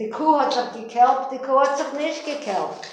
Die Kuh hat sich gekelpt, die Kuh hat sich nicht gekelpt.